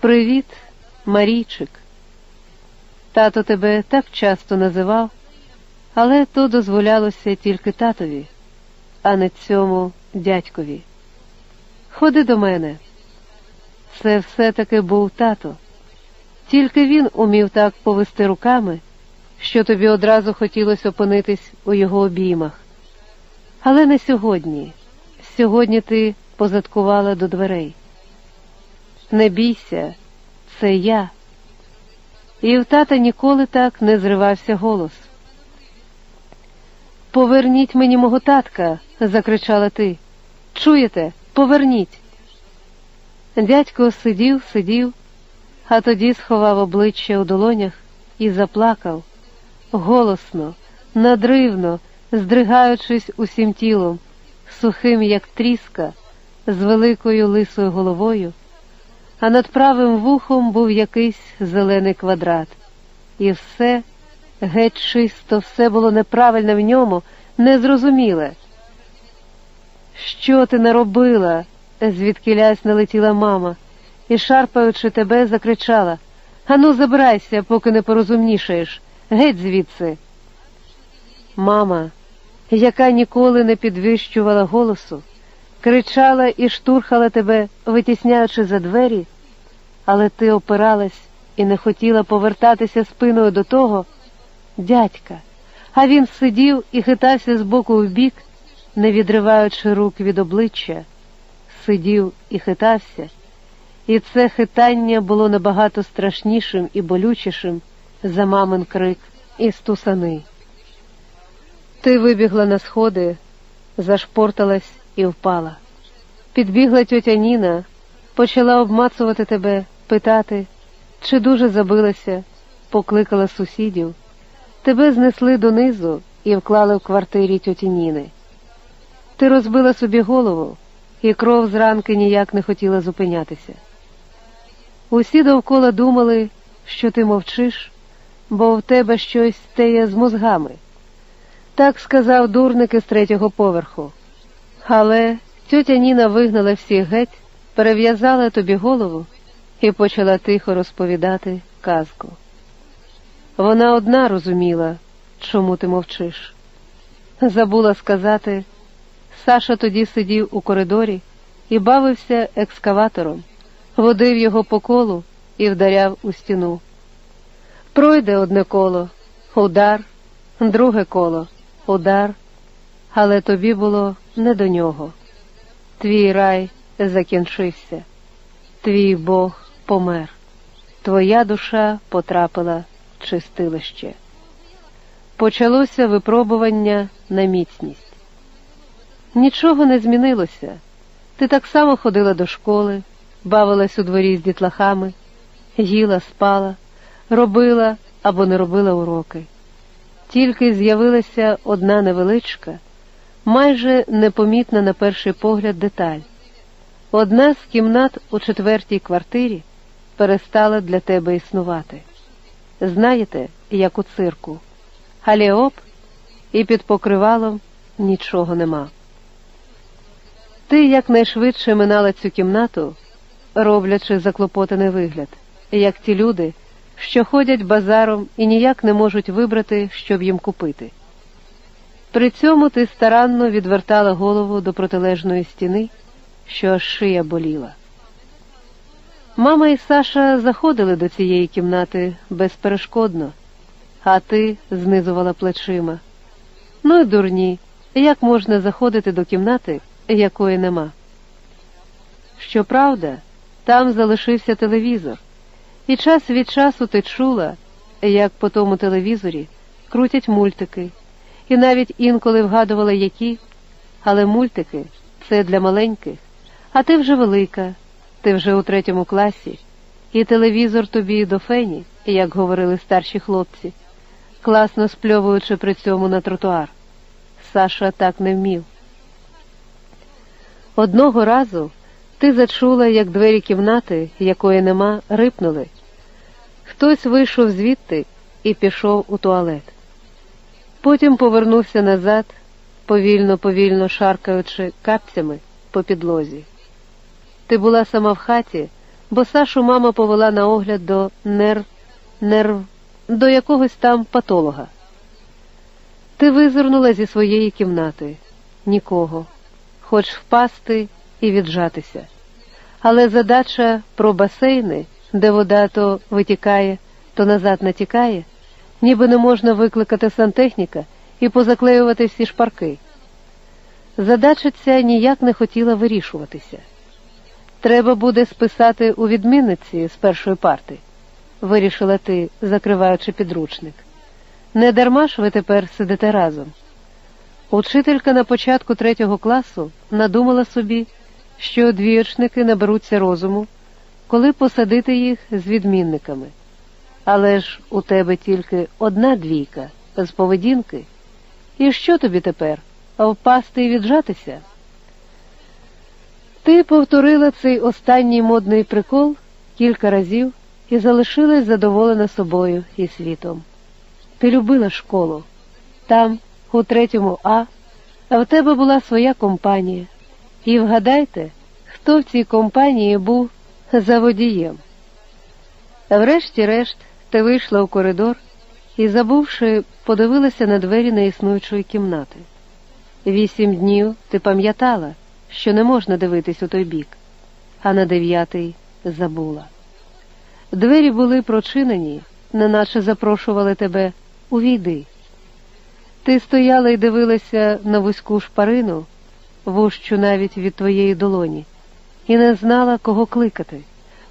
Привіт, Марійчик. Тато тебе так часто називав, але то дозволялося тільки татові, а не цьому дядькові. Ходи до мене. Це все-таки був тато. Тільки він умів так повести руками, що тобі одразу хотілося опинитись у його обіймах. Але не сьогодні. Сьогодні ти позадкувала до дверей. Не бійся, це я. І в тата ніколи так не зривався голос. Поверніть мені мого татка, закричала ти. Чуєте? Поверніть. Дядько сидів, сидів, а тоді сховав обличчя у долонях і заплакав голосно, надривно, здригаючись усім тілом, сухим, як тріска, з великою лисою головою, а над правим вухом був якийсь зелений квадрат, і все геть чисто, все було неправильне в ньому, незрозуміле. Що ти наробила? звідкилясь налетіла мама, і, шарпаючи тебе, закричала Ану, забирайся, поки не порозумнішаєш, геть звідси. Мама, яка ніколи не підвищувала голосу, кричала і штурхала тебе, витісняючи за двері, але ти опиралась і не хотіла повертатися спиною до того дядька, а він сидів і хитався з боку в бік, не відриваючи рук від обличчя, сидів і хитався, і це хитання було набагато страшнішим і болючішим за мамин крик і стусани. Ти вибігла на сходи, зашпорталась і впала. Підбігла тьотя Ніна, почала обмацувати тебе, питати, чи дуже забилася, покликала сусідів. Тебе знесли донизу і вклали в квартирі тьоті Ніни. Ти розбила собі голову, і кров з ранки ніяк не хотіла зупинятися. Усі довкола думали, що ти мовчиш, бо в тебе щось теє з мозгами. Так сказав дурник із третього поверху. Але тьотя Ніна вигнала всіх геть, перев'язала тобі голову і почала тихо розповідати казку. Вона одна розуміла, чому ти мовчиш. Забула сказати, Саша тоді сидів у коридорі і бавився екскаватором, водив його по колу і вдаряв у стіну. Пройде одне коло, удар, друге коло, удар, але тобі було не до нього. Твій рай закінчився, твій Бог помер, твоя душа потрапила в чистилище. Почалося випробування на міцність. Нічого не змінилося. Ти так само ходила до школи, бавилась у дворі з дітлахами, їла, спала, робила або не робила уроки. Тільки з'явилася одна невеличка, майже непомітна на перший погляд деталь. Одна з кімнат у четвертій квартирі перестала для тебе існувати. Знаєте, як у цирку, Галіоп і під покривалом нічого нема. Ти якнайшвидше минала цю кімнату, роблячи заклопотаний вигляд, як ті люди, що ходять базаром і ніяк не можуть вибрати, щоб їм купити. При цьому ти старанно відвертала голову до протилежної стіни, що аж шия боліла. Мама і Саша заходили до цієї кімнати безперешкодно, а ти знизувала плечима. Ну й дурні, як можна заходити до кімнати, якої нема? Щоправда, там залишився телевізор, і час від часу ти чула, як по тому телевізорі крутять мультики, і навіть інколи вгадувала які, але мультики це для маленьких, а ти вже велика, ти вже у третьому класі, і телевізор тобі до фені, як говорили старші хлопці, класно спльовуючи при цьому на тротуар. Саша так не вмів. Одного разу ти зачула, як двері кімнати, якої нема, рипнули. Хтось вийшов звідти і пішов у туалет. Потім повернувся назад, повільно, повільно шаркаючи капцями по підлозі. Ти була сама в хаті, бо Сашу мама повела на огляд до нерв, нерв, до якогось там патолога. Ти визирнула зі своєї кімнати нікого, хоч впасти і віджатися. Але задача про басейни, де вода то витікає, то назад натікає, ніби не можна викликати сантехніка і позаклеювати всі шпарки. Задача ця ніяк не хотіла вирішуватися. Треба буде списати у відмінниці з першої парти, вирішила ти, закриваючи підручник. Не дарма ж ви тепер сидите разом. Учителька на початку третього класу надумала собі, що двіочники наберуться розуму, коли посадити їх з відмінниками. Але ж у тебе тільки одна двійка з поведінки. І що тобі тепер? Впасти і віджатися? Ти повторила цей останній модний прикол кілька разів і залишилась задоволена собою і світом. Ти любила школу. Там, у третьому А, в тебе була своя компанія. І вгадайте, хто в цій компанії був за водієм. Врешті-решт, ти вийшла у коридор і, забувши, подивилася на двері неіснуючої кімнати. Вісім днів ти пам'ятала, що не можна дивитись у той бік, а на дев'ятий забула. Двері були прочинені, неначе запрошували тебе увійди. Ти стояла і дивилася на вузьку шпарину, вущу навіть від твоєї долоні, і не знала, кого кликати,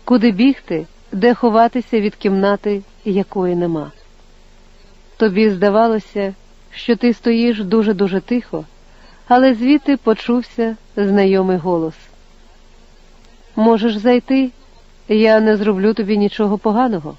куди бігти, де ховатися від кімнати, якої нема. Тобі здавалося, що ти стоїш дуже-дуже тихо, але звідти почувся знайомий голос. Можеш зайти, я не зроблю тобі нічого поганого.